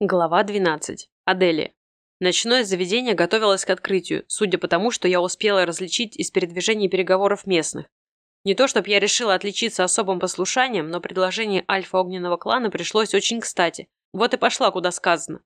Глава 12. Аделия. Ночное заведение готовилось к открытию, судя по тому, что я успела различить из передвижений переговоров местных. Не то, чтобы я решила отличиться особым послушанием, но предложение альфа-огненного клана пришлось очень кстати. Вот и пошла, куда сказано.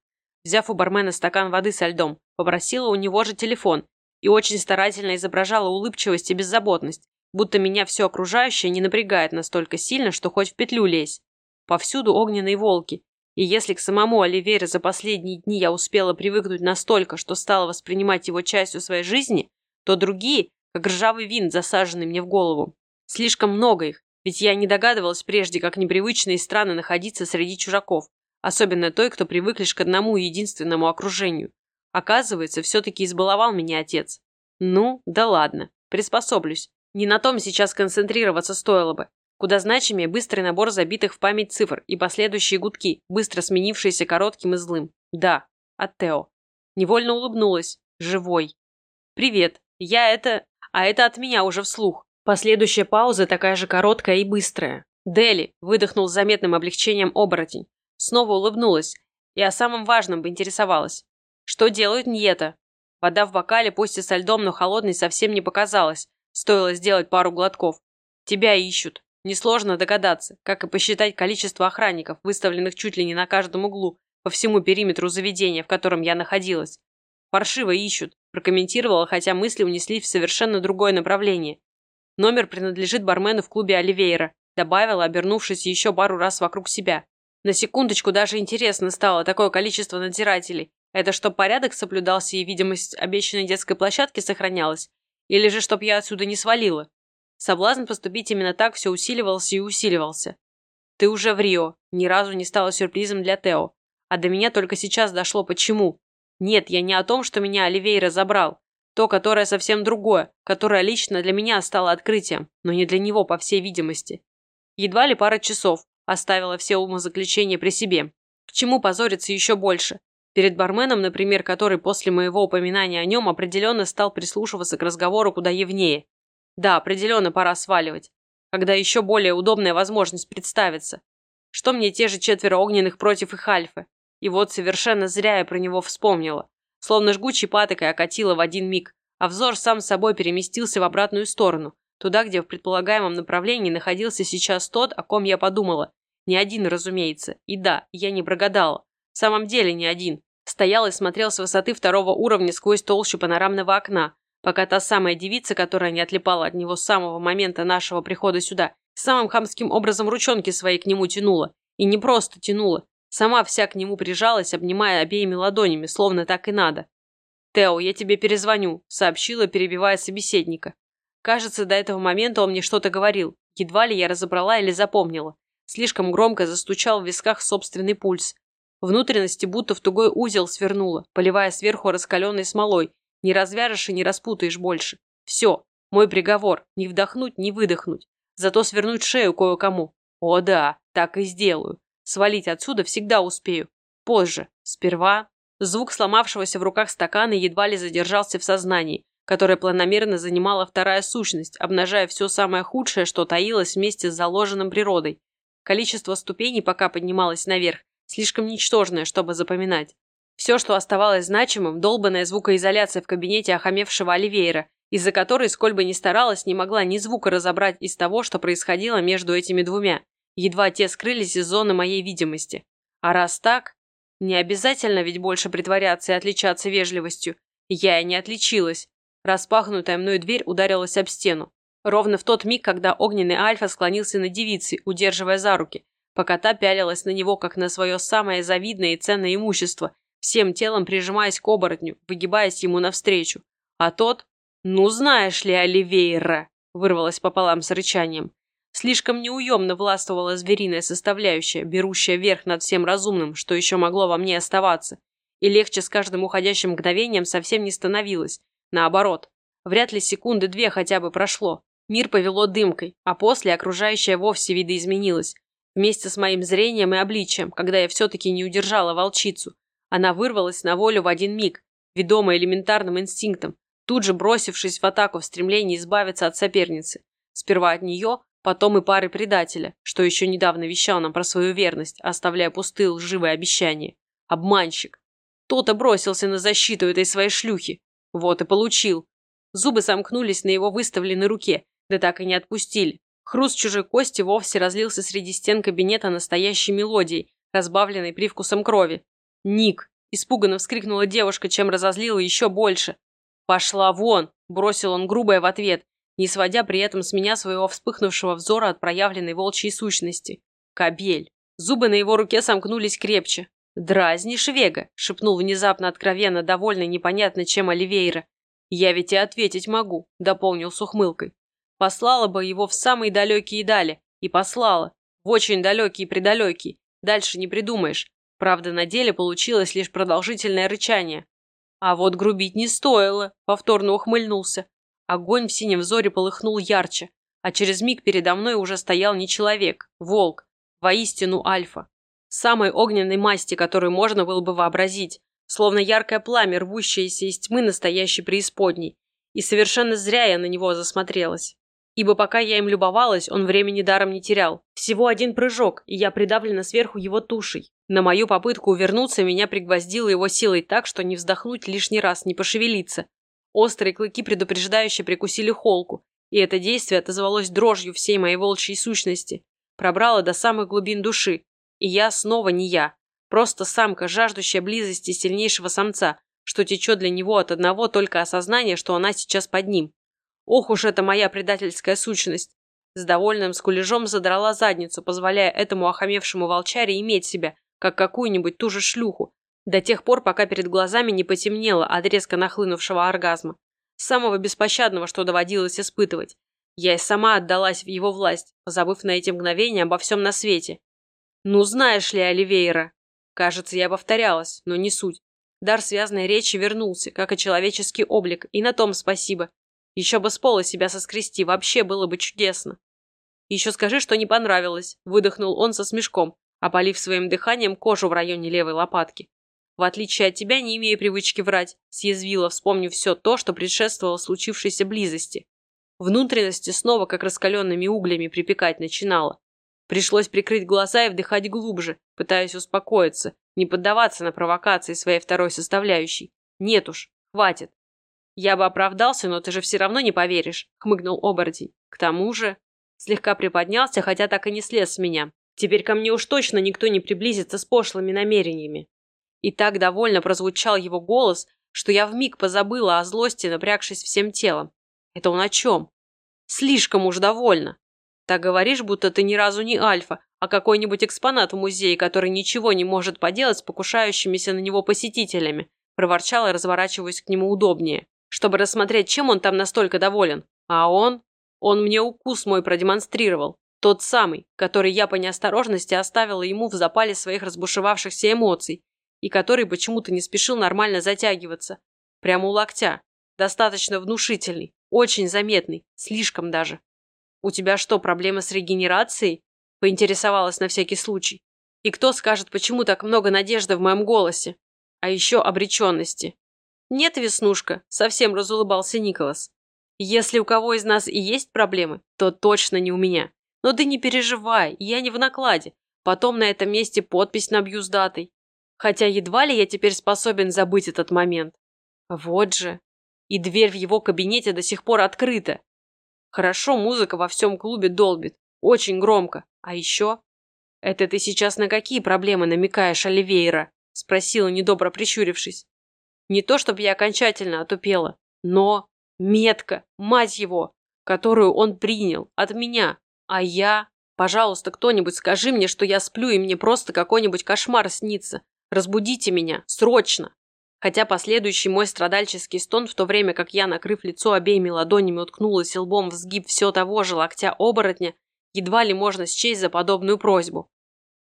Взяв у бармена стакан воды со льдом, попросила у него же телефон и очень старательно изображала улыбчивость и беззаботность, будто меня все окружающее не напрягает настолько сильно, что хоть в петлю лезь. Повсюду огненные волки, и если к самому Оливейре за последние дни я успела привыкнуть настолько, что стала воспринимать его частью своей жизни, то другие, как ржавый винт, засаженный мне в голову. Слишком много их, ведь я не догадывалась прежде, как непривычно и странно находиться среди чужаков, особенно той, кто привык лишь к одному единственному окружению. Оказывается, все-таки избаловал меня отец. Ну, да ладно, приспособлюсь. Не на том сейчас концентрироваться стоило бы. Куда значимее быстрый набор забитых в память цифр и последующие гудки, быстро сменившиеся коротким и злым. Да, от Тео. Невольно улыбнулась. Живой. «Привет. Я это... А это от меня уже вслух». Последующая пауза такая же короткая и быстрая. «Дели», — выдохнул с заметным облегчением оборотень. Снова улыбнулась. И о самом важном поинтересовалась. «Что делают Ньета?» Вода в бокале, пусть и со льдом, но холодной, совсем не показалась. Стоило сделать пару глотков. «Тебя ищут», Несложно догадаться, как и посчитать количество охранников, выставленных чуть ли не на каждом углу, по всему периметру заведения, в котором я находилась. «Паршиво ищут», – прокомментировала, хотя мысли унеслись в совершенно другое направление. «Номер принадлежит бармену в клубе Оливейра», – добавила, обернувшись еще пару раз вокруг себя. На секундочку даже интересно стало такое количество надзирателей. Это чтоб порядок соблюдался и видимость обещанной детской площадки сохранялась? Или же чтоб я отсюда не свалила? Соблазн поступить именно так все усиливался и усиливался. Ты уже в Рио. Ни разу не стало сюрпризом для Тео. А до меня только сейчас дошло почему. Нет, я не о том, что меня Оливейра забрал. То, которое совсем другое, которое лично для меня стало открытием, но не для него, по всей видимости. Едва ли пара часов оставила все умозаключения при себе. К чему позориться еще больше? Перед барменом, например, который после моего упоминания о нем определенно стал прислушиваться к разговору куда явнее. Да, определенно пора сваливать, когда еще более удобная возможность представится. Что мне те же четверо огненных против их альфы? И вот совершенно зря я про него вспомнила. Словно жгучей патокой окатила в один миг, а взор сам собой переместился в обратную сторону, туда, где в предполагаемом направлении находился сейчас тот, о ком я подумала. Не один, разумеется. И да, я не прогадала. В самом деле не один. Стоял и смотрел с высоты второго уровня сквозь толщу панорамного окна, пока та самая девица, которая не отлипала от него с самого момента нашего прихода сюда, самым хамским образом ручонки свои к нему тянула. И не просто тянула. Сама вся к нему прижалась, обнимая обеими ладонями, словно так и надо. «Тео, я тебе перезвоню», — сообщила, перебивая собеседника. Кажется, до этого момента он мне что-то говорил. Едва ли я разобрала или запомнила. Слишком громко застучал в висках собственный пульс. Внутренности будто в тугой узел свернула, поливая сверху раскаленной смолой, не развяжешь и не распутаешь больше. Все, мой приговор. Не вдохнуть, не выдохнуть. Зато свернуть шею кое-кому. О да, так и сделаю. Свалить отсюда всегда успею. Позже. Сперва... Звук сломавшегося в руках стакана едва ли задержался в сознании, которое планомерно занимала вторая сущность, обнажая все самое худшее, что таилось вместе с заложенным природой. Количество ступеней пока поднималось наверх, слишком ничтожное, чтобы запоминать. Все, что оставалось значимым, долбанная звукоизоляция в кабинете охамевшего Оливейра, из-за которой, сколь бы ни старалась, не могла ни звука разобрать из того, что происходило между этими двумя. Едва те скрылись из зоны моей видимости. А раз так, не обязательно ведь больше притворяться и отличаться вежливостью. Я и не отличилась. Распахнутая мной дверь ударилась об стену. Ровно в тот миг, когда огненный Альфа склонился на девице, удерживая за руки, пока та пялилась на него, как на свое самое завидное и ценное имущество, всем телом прижимаясь к оборотню, выгибаясь ему навстречу. А тот, ну знаешь ли, Оливейра, вырвалась пополам с рычанием. Слишком неуемно властвовала звериная составляющая, берущая верх над всем разумным, что еще могло во мне оставаться. И легче с каждым уходящим мгновением совсем не становилось. Наоборот, вряд ли секунды две хотя бы прошло. Мир повело дымкой, а после окружающее вовсе видоизменилось. Вместе с моим зрением и обличием, когда я все-таки не удержала волчицу, она вырвалась на волю в один миг, ведомая элементарным инстинктом, тут же бросившись в атаку в стремлении избавиться от соперницы. Сперва от нее, потом и пары предателя, что еще недавно вещал нам про свою верность, оставляя пустые лживые обещания. Обманщик. Кто-то бросился на защиту этой своей шлюхи. Вот и получил. Зубы сомкнулись на его выставленной руке, да так и не отпустили. Хруст чужой кости вовсе разлился среди стен кабинета настоящей мелодией, разбавленной привкусом крови. «Ник!» – испуганно вскрикнула девушка, чем разозлила еще больше. «Пошла вон!» – бросил он грубое в ответ, не сводя при этом с меня своего вспыхнувшего взора от проявленной волчьей сущности. Кобель. Зубы на его руке сомкнулись крепче. «Дразнишь, Вега!» – шепнул внезапно откровенно довольный непонятно чем Оливейра. «Я ведь и ответить могу», – дополнил с ухмылкой. Послала бы его в самые далекие дали. И послала. В очень далекие и предалекие. Дальше не придумаешь. Правда, на деле получилось лишь продолжительное рычание. А вот грубить не стоило, повторно ухмыльнулся. Огонь в синем взоре полыхнул ярче, а через миг передо мной уже стоял не человек, волк, воистину альфа. Самой огненной масти, которую можно было бы вообразить, словно яркое пламя, рвущееся из тьмы настоящей преисподней. И совершенно зря я на него засмотрелась. Ибо пока я им любовалась, он времени даром не терял. Всего один прыжок, и я придавлена сверху его тушей. На мою попытку увернуться меня пригвоздило его силой так, что не вздохнуть лишний раз, не пошевелиться. Острые клыки предупреждающе прикусили холку, и это действие отозвалось дрожью всей моей волчьей сущности. Пробрало до самых глубин души. И я снова не я. Просто самка, жаждущая близости сильнейшего самца, что течет для него от одного только осознания, что она сейчас под ним. Ох уж это моя предательская сущность. С довольным скулежом задрала задницу, позволяя этому охамевшему волчаре иметь себя, как какую-нибудь ту же шлюху, до тех пор, пока перед глазами не потемнело от резко нахлынувшего оргазма. Самого беспощадного, что доводилось испытывать. Я и сама отдалась в его власть, позабыв на эти мгновения обо всем на свете. Ну, знаешь ли, Оливейра. Кажется, я повторялась, но не суть. Дар связанной речи вернулся, как и человеческий облик, и на том спасибо. Еще бы с пола себя соскрести, вообще было бы чудесно. Еще скажи, что не понравилось, выдохнул он со смешком, опалив своим дыханием кожу в районе левой лопатки. В отличие от тебя, не имея привычки врать, съязвила, вспомнив все то, что предшествовало случившейся близости. Внутренности снова, как раскаленными углями, припекать начинало. Пришлось прикрыть глаза и вдыхать глубже, пытаясь успокоиться, не поддаваться на провокации своей второй составляющей. Нет уж, хватит. «Я бы оправдался, но ты же все равно не поверишь», — хмыгнул оборотень. «К тому же...» Слегка приподнялся, хотя так и не слез с меня. «Теперь ко мне уж точно никто не приблизится с пошлыми намерениями». И так довольно прозвучал его голос, что я вмиг позабыла о злости, напрягшись всем телом. Это он о чем? Слишком уж довольно. Так говоришь, будто ты ни разу не альфа, а какой-нибудь экспонат в музее, который ничего не может поделать с покушающимися на него посетителями, проворчала, разворачиваясь к нему удобнее чтобы рассмотреть, чем он там настолько доволен. А он? Он мне укус мой продемонстрировал. Тот самый, который я по неосторожности оставила ему в запале своих разбушевавшихся эмоций и который почему-то не спешил нормально затягиваться. Прямо у локтя. Достаточно внушительный, очень заметный, слишком даже. «У тебя что, проблемы с регенерацией?» Поинтересовалась на всякий случай. «И кто скажет, почему так много надежды в моем голосе? А еще обреченности. «Нет, Веснушка», — совсем разулыбался Николас. «Если у кого из нас и есть проблемы, то точно не у меня. Но ты не переживай, я не в накладе. Потом на этом месте подпись набью с датой. Хотя едва ли я теперь способен забыть этот момент. Вот же. И дверь в его кабинете до сих пор открыта. Хорошо музыка во всем клубе долбит. Очень громко. А еще... «Это ты сейчас на какие проблемы намекаешь, Оливейра?» – спросила, недобро прищурившись. Не то, чтобы я окончательно отупела, но метка, мать его, которую он принял от меня. А я... Пожалуйста, кто-нибудь скажи мне, что я сплю, и мне просто какой-нибудь кошмар снится. Разбудите меня. Срочно. Хотя последующий мой страдальческий стон, в то время как я, накрыв лицо обеими ладонями, уткнулась лбом в сгиб все того же локтя оборотня, едва ли можно счесть за подобную просьбу.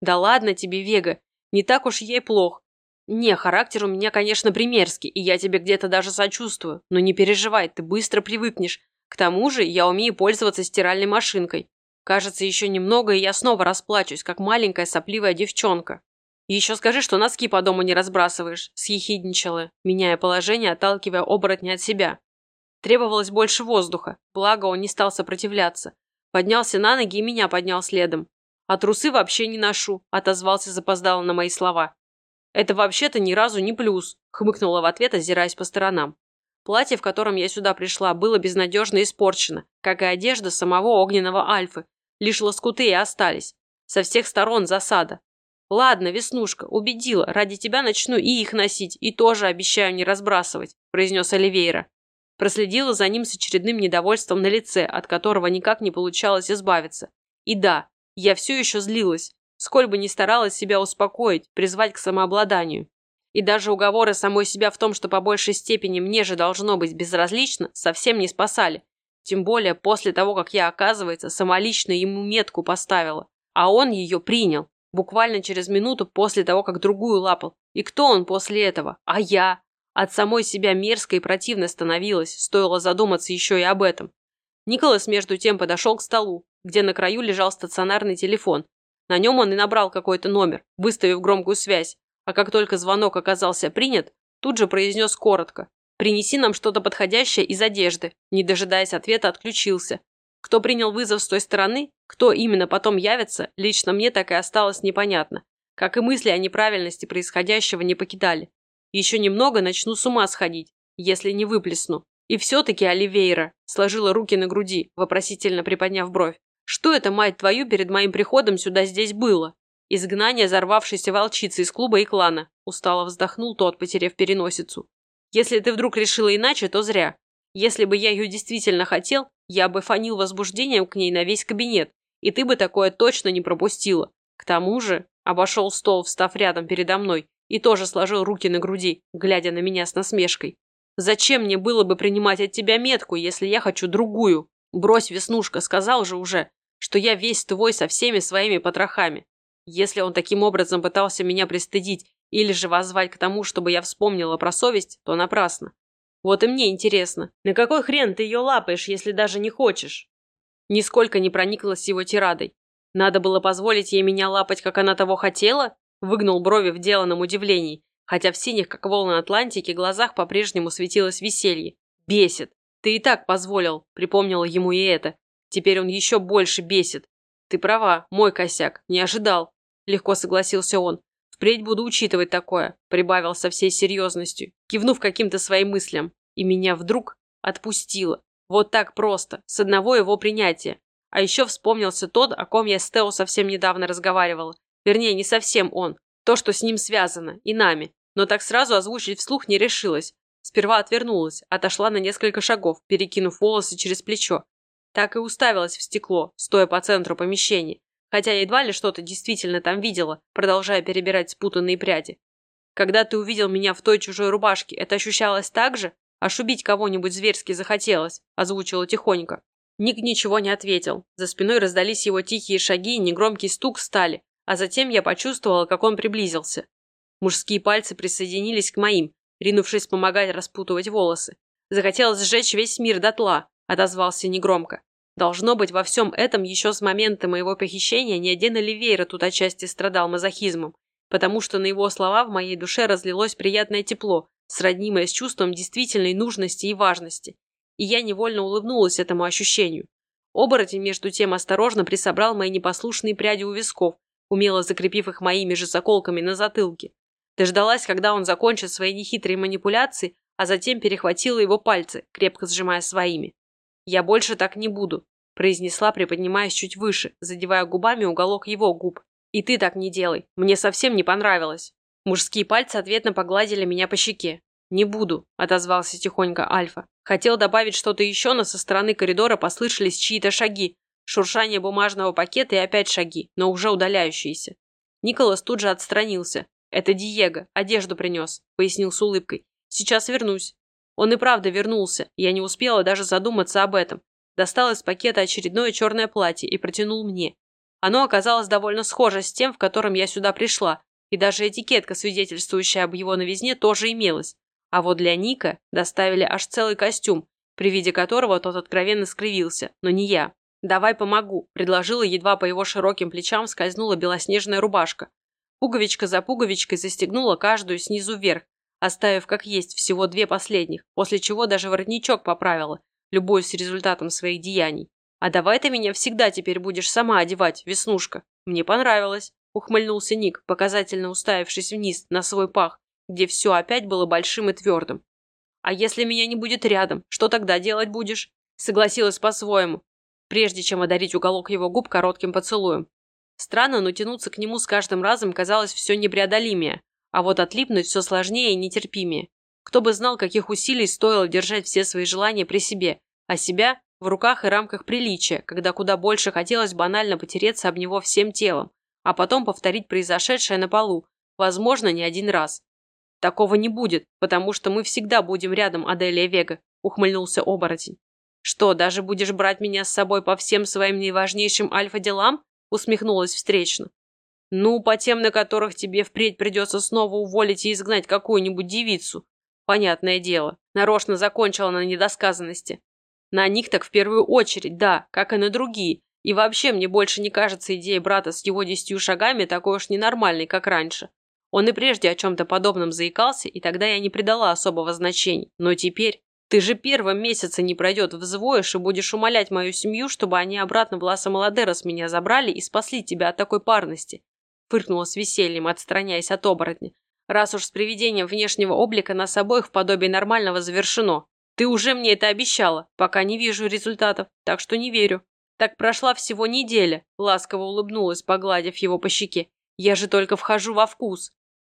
Да ладно тебе, Вега, не так уж ей плох. «Не, характер у меня, конечно, примерский, и я тебе где-то даже сочувствую. Но не переживай, ты быстро привыкнешь. К тому же я умею пользоваться стиральной машинкой. Кажется, еще немного, и я снова расплачусь, как маленькая сопливая девчонка. Еще скажи, что носки по дому не разбрасываешь», – съехидничала, меняя положение, отталкивая оборотня от себя. Требовалось больше воздуха, благо он не стал сопротивляться. Поднялся на ноги и меня поднял следом. «А трусы вообще не ношу», – отозвался запоздало на мои слова. «Это вообще-то ни разу не плюс», – хмыкнула в ответ, озираясь по сторонам. Платье, в котором я сюда пришла, было безнадежно испорчено, как и одежда самого огненного Альфы. Лишь лоскуты и остались. Со всех сторон засада. «Ладно, Веснушка, убедила, ради тебя начну и их носить, и тоже обещаю не разбрасывать», – произнес Оливейра. Проследила за ним с очередным недовольством на лице, от которого никак не получалось избавиться. И да, я все еще злилась, сколь бы ни старалась себя успокоить, призвать к самообладанию. И даже уговоры самой себя в том, что по большей степени мне же должно быть безразлично, совсем не спасали. Тем более после того, как я, оказывается, самолично ему метку поставила. А он ее принял. Буквально через минуту после того, как другую лапал. И кто он после этого? А я? От самой себя мерзко и противно становилось, стоило задуматься еще и об этом. Николас между тем подошел к столу, где на краю лежал стационарный телефон, на нем он и набрал какой-то номер, выставив громкую связь, а как только звонок оказался принят, тут же произнес коротко «Принеси нам что-то подходящее из одежды», не дожидаясь ответа, отключился. Кто принял вызов с той стороны, кто именно потом явится, лично мне так и осталось непонятно. Как и мысли о неправильности происходящего не покидали. Еще немного начну с ума сходить, если не выплесну. И все-таки Оливейра сложила руки на груди, вопросительно приподняв бровь. Что это, мать твою, перед моим приходом сюда здесь было? Изгнание взорвавшейся волчицы из клуба и клана. Устало вздохнул тот, потеряв переносицу. Если ты вдруг решила иначе, то зря. Если бы я ее действительно хотел, я бы фанил возбуждением к ней на весь кабинет, и ты бы такое точно не пропустила. К тому же, обошел стол, встав рядом передо мной, и тоже сложил руки на груди, глядя на меня с насмешкой. Зачем мне было бы принимать от тебя метку, если я хочу другую? Брось, Веснушка, сказал же уже что я весь твой со всеми своими потрохами. Если он таким образом пытался меня пристыдить или же воззвать к тому, чтобы я вспомнила про совесть, то напрасно. Вот и мне интересно, на какой хрен ты ее лапаешь, если даже не хочешь? Нисколько не прониклась его тирадой. Надо было позволить ей меня лапать, как она того хотела? Выгнул брови в деланном удивлении, хотя в синих, как волны Атлантики, глазах по-прежнему светилось веселье. Бесит. Ты и так позволил, припомнила ему и это. Теперь он еще больше бесит. Ты права, мой косяк, не ожидал. Легко согласился он. Впредь буду учитывать такое, прибавил со всей серьезностью, кивнув каким-то своим мыслям. И меня вдруг отпустило. Вот так просто, с одного его принятия. А еще вспомнился тот, о ком я с Тео совсем недавно разговаривала. Вернее, не совсем он. То, что с ним связано, и нами. Но так сразу озвучить вслух не решилась. Сперва отвернулась, отошла на несколько шагов, перекинув волосы через плечо, так и уставилась в стекло, стоя по центру помещения, хотя едва ли что-то действительно там видела, продолжая перебирать спутанные пряди. Когда ты увидел меня в той чужой рубашке, это ощущалось так же? Аж убить кого-нибудь зверски захотелось, озвучила тихонько. Ник ничего не ответил. За спиной раздались его тихие шаги и негромкий стук стали, а затем я почувствовала, как он приблизился. Мужские пальцы присоединились к моим, ринувшись помогать распутывать волосы. Захотелось сжечь весь мир дотла, отозвался негромко. Должно быть, во всем этом еще с момента моего похищения ни один Оливейра тут отчасти страдал мазохизмом, потому что на его слова в моей душе разлилось приятное тепло, сроднимое с чувством действительной нужности и важности. И я невольно улыбнулась этому ощущению. Оборотень, между тем, осторожно присобрал мои непослушные пряди у висков, умело закрепив их моими же заколками на затылке. Дождалась, когда он закончит свои нехитрые манипуляции, а затем перехватила его пальцы, крепко сжимая своими. «Я больше так не буду», – произнесла, приподнимаясь чуть выше, задевая губами уголок его губ. «И ты так не делай. Мне совсем не понравилось». Мужские пальцы ответно погладили меня по щеке. «Не буду», – отозвался тихонько Альфа. Хотел добавить что-то еще, но со стороны коридора послышались чьи-то шаги, шуршание бумажного пакета и опять шаги, но уже удаляющиеся. Николас тут же отстранился. «Это Диего, одежду принес», – пояснил с улыбкой. «Сейчас вернусь». Он и правда вернулся, я не успела даже задуматься об этом. Достал из пакета очередное черное платье и протянул мне. Оно оказалось довольно схоже с тем, в котором я сюда пришла, и даже этикетка, свидетельствующая об его новизне, тоже имелась. А вот для Ника доставили аж целый костюм, при виде которого тот откровенно скривился, но не я. «Давай помогу», – предложила, едва по его широким плечам скользнула белоснежная рубашка. Пуговичка за пуговичкой застегнула каждую снизу вверх, оставив как есть всего две последних, после чего даже воротничок поправила, любуясь результатом своих деяний. «А давай ты меня всегда теперь будешь сама одевать, Веснушка. Мне понравилось», – ухмыльнулся Ник, показательно уставившись вниз, на свой пах, где все опять было большим и твердым. «А если меня не будет рядом, что тогда делать будешь?» Согласилась по-своему, прежде чем одарить уголок его губ коротким поцелуем. Странно, но тянуться к нему с каждым разом казалось все непреодолимее, а вот отлипнуть все сложнее и нетерпимее. Кто бы знал, каких усилий стоило держать все свои желания при себе, а себя в руках и рамках приличия, когда куда больше хотелось банально потереться об него всем телом, а потом повторить произошедшее на полу, возможно, не один раз. «Такого не будет, потому что мы всегда будем рядом, Аделия Вега», – ухмыльнулся оборотень. «Что, даже будешь брать меня с собой по всем своим наиважнейшим альфа-делам?» – усмехнулась встречно. «Ну, по тем, на которых тебе впредь придется снова уволить и изгнать какую-нибудь девицу. Понятное дело, нарочно закончила на недосказанности. На них так в первую очередь, да, как и на другие. И вообще мне больше не кажется идея брата с его десятью шагами такой уж ненормальной, как раньше. Он и прежде о чем-то подобном заикался, и тогда я не придала особого значения. Но теперь... Ты же первым месяца не пройдет, взвоишь и будешь умолять мою семью, чтобы они обратно в Ласа Маладерос меня забрали и спасли тебя от такой парности. Фыркнула с весельем, отстраняясь от оборотня. Раз уж с приведением внешнего облика нас обоих в подобии нормального завершено. Ты уже мне это обещала, пока не вижу результатов, так что не верю. Так прошла всего неделя, ласково улыбнулась, погладив его по щеке. Я же только вхожу во вкус.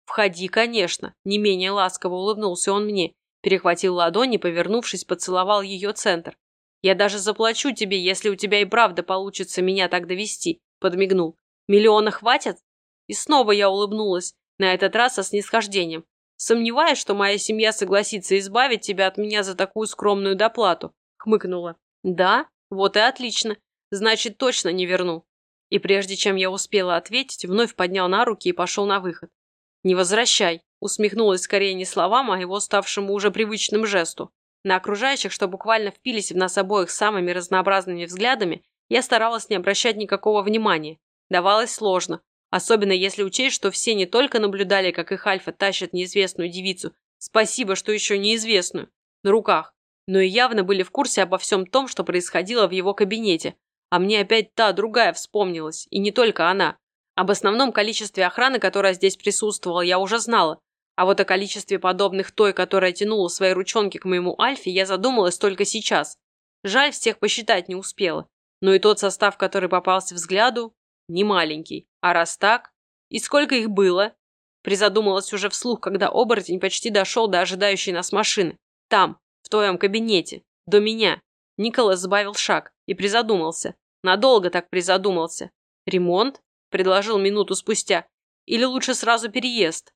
Входи, конечно, не менее ласково улыбнулся он мне, перехватил ладони, повернувшись, поцеловал ее центр. Я даже заплачу тебе, если у тебя и правда получится меня так довести, подмигнул. Миллиона хватит? И снова я улыбнулась, на этот раз со снисхождением. Сомневаюсь, что моя семья согласится избавить тебя от меня за такую скромную доплату», — хмыкнула. «Да? Вот и отлично. Значит, точно не верну». И прежде чем я успела ответить, вновь поднял на руки и пошел на выход. «Не возвращай», — усмехнулась скорее не словам, а его ставшему уже привычным жесту. На окружающих, что буквально впились в нас обоих самыми разнообразными взглядами, я старалась не обращать никакого внимания. Давалось сложно, Особенно если учесть, что все не только наблюдали, как их Альфа тащит неизвестную девицу, спасибо, что еще неизвестную, на руках, но и явно были в курсе обо всем том, что происходило в его кабинете. А мне опять та другая вспомнилась, и не только она. Об основном количестве охраны, которая здесь присутствовала, я уже знала. А вот о количестве подобных той, которая тянула свои ручонки к моему Альфе, я задумалась только сейчас. Жаль, всех посчитать не успела. Но и тот состав, который попался взгляду, не маленький. А раз так? И сколько их было? Призадумалась уже вслух, когда оборотень почти дошел до ожидающей нас машины. Там, в твоем кабинете. До меня. Николас сбавил шаг и призадумался. Надолго так призадумался. Ремонт? Предложил минуту спустя. Или лучше сразу переезд?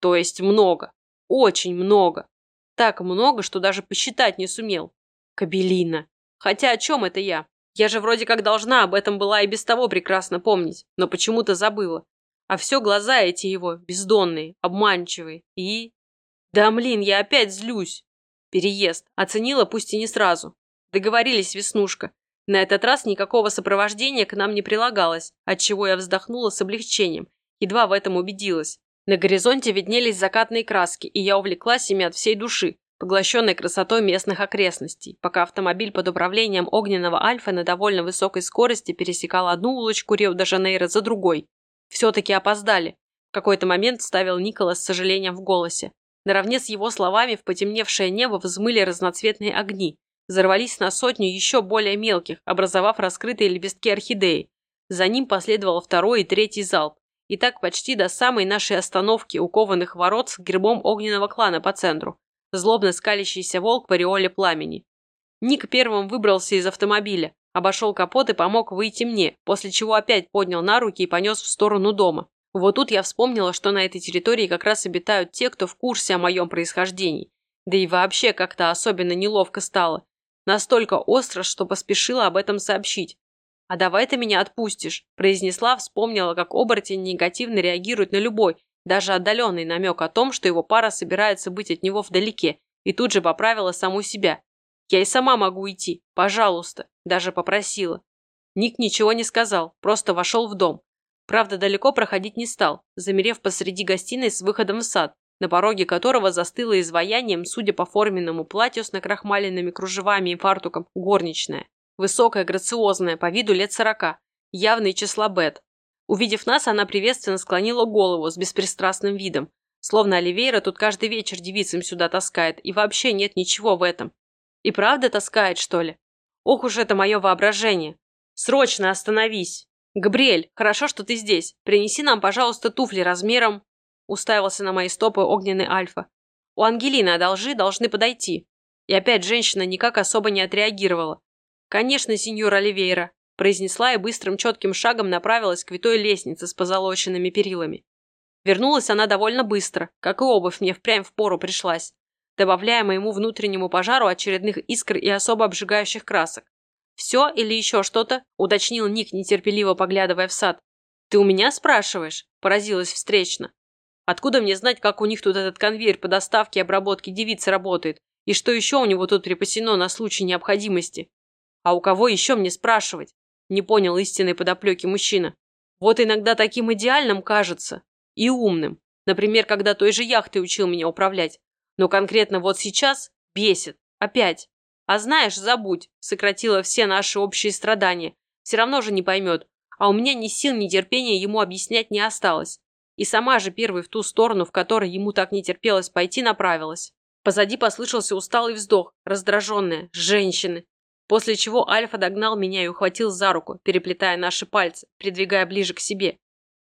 То есть много. Очень много. Так много, что даже посчитать не сумел. Кабелина. Хотя о чем это я? Я же вроде как должна об этом была и без того прекрасно помнить, но почему-то забыла. А все глаза эти его, бездонные, обманчивые. И... Да, млин, я опять злюсь. Переезд. Оценила, пусть и не сразу. Договорились, Веснушка. На этот раз никакого сопровождения к нам не прилагалось, отчего я вздохнула с облегчением. Едва в этом убедилась. На горизонте виднелись закатные краски, и я увлеклась ими от всей души, поглощенной красотой местных окрестностей, пока автомобиль под управлением огненного Альфа на довольно высокой скорости пересекал одну улочку Рио-де-Жанейро за другой. Все-таки опоздали. В какой-то момент вставил Николас с сожалением в голосе. Наравне с его словами в потемневшее небо взмыли разноцветные огни, взорвались на сотню еще более мелких, образовав раскрытые лепестки орхидеи. За ним последовал второй и третий залп. И так почти до самой нашей остановки у кованых ворот с гербом огненного клана по центру злобно скалящийся волк в ореоле пламени. Ник первым выбрался из автомобиля, обошел капот и помог выйти мне, после чего опять поднял на руки и понес в сторону дома. Вот тут я вспомнила, что на этой территории как раз обитают те, кто в курсе о моем происхождении. Да и вообще как-то особенно неловко стало. Настолько остро, что поспешила об этом сообщить. «А давай ты меня отпустишь», – произнесла, вспомнила, как оборотень негативно реагирует на любой, даже отдаленный намек о том, что его пара собирается быть от него вдалеке, и тут же поправила саму себя. «Я и сама могу идти, пожалуйста», даже попросила. Ник ничего не сказал, просто вошел в дом. Правда, далеко проходить не стал, замерев посреди гостиной с выходом в сад, на пороге которого застыло изваянием, судя по форменному платью с накрахмаленными кружевами и фартуком, горничная. Высокая, грациозная, по виду лет сорока, явный числа Бет. Увидев нас, она приветственно склонила голову с беспристрастным видом, словно Оливейра тут каждый вечер девицам сюда таскает, и вообще нет ничего в этом. И правда таскает, что ли? Ох уж это мое воображение. Срочно остановись. Габриэль, хорошо, что ты здесь. Принеси нам, пожалуйста, туфли размером... Уставился на мои стопы огненный Альфа. У Ангелины одолжи, должны подойти. И опять женщина никак особо не отреагировала. «Конечно, сеньор Оливейра», – произнесла и быстрым четким шагом направилась к витой лестнице с позолоченными перилами. Вернулась она довольно быстро, как и обувь мне впрямь в пору пришлась, добавляя моему внутреннему пожару очередных искр и особо обжигающих красок. «Все или еще что-то?» – уточнил Ник, нетерпеливо поглядывая в сад. «Ты у меня спрашиваешь?» – поразилась встречно. «Откуда мне знать, как у них тут этот конвейер по доставке и обработке девиц работает, и что еще у него тут припасено на случай необходимости? А у кого еще мне спрашивать? Не понял истинной подоплеки мужчина. Вот иногда таким идеальным кажется. И умным. Например, когда той же яхтой учил меня управлять. Но конкретно вот сейчас бесит. Опять. А знаешь, забудь. Сократила все наши общие страдания. Все равно же не поймет. А у меня ни сил, ни терпения ему объяснять не осталось. И сама же первой в ту сторону, в которой ему так не терпелось пойти, направилась. Позади послышался усталый вздох, раздраженная, женщины. После чего Альфа догнал меня и ухватил за руку, переплетая наши пальцы, придвигая ближе к себе.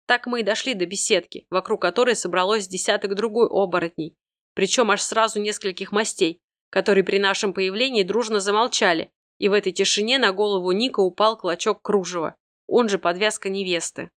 Так мы и дошли до беседки, вокруг которой собралось десяток другой оборотней, причем аж сразу нескольких мастей, которые при нашем появлении дружно замолчали, и в этой тишине на голову Ника упал клочок кружева, он же подвязка невесты.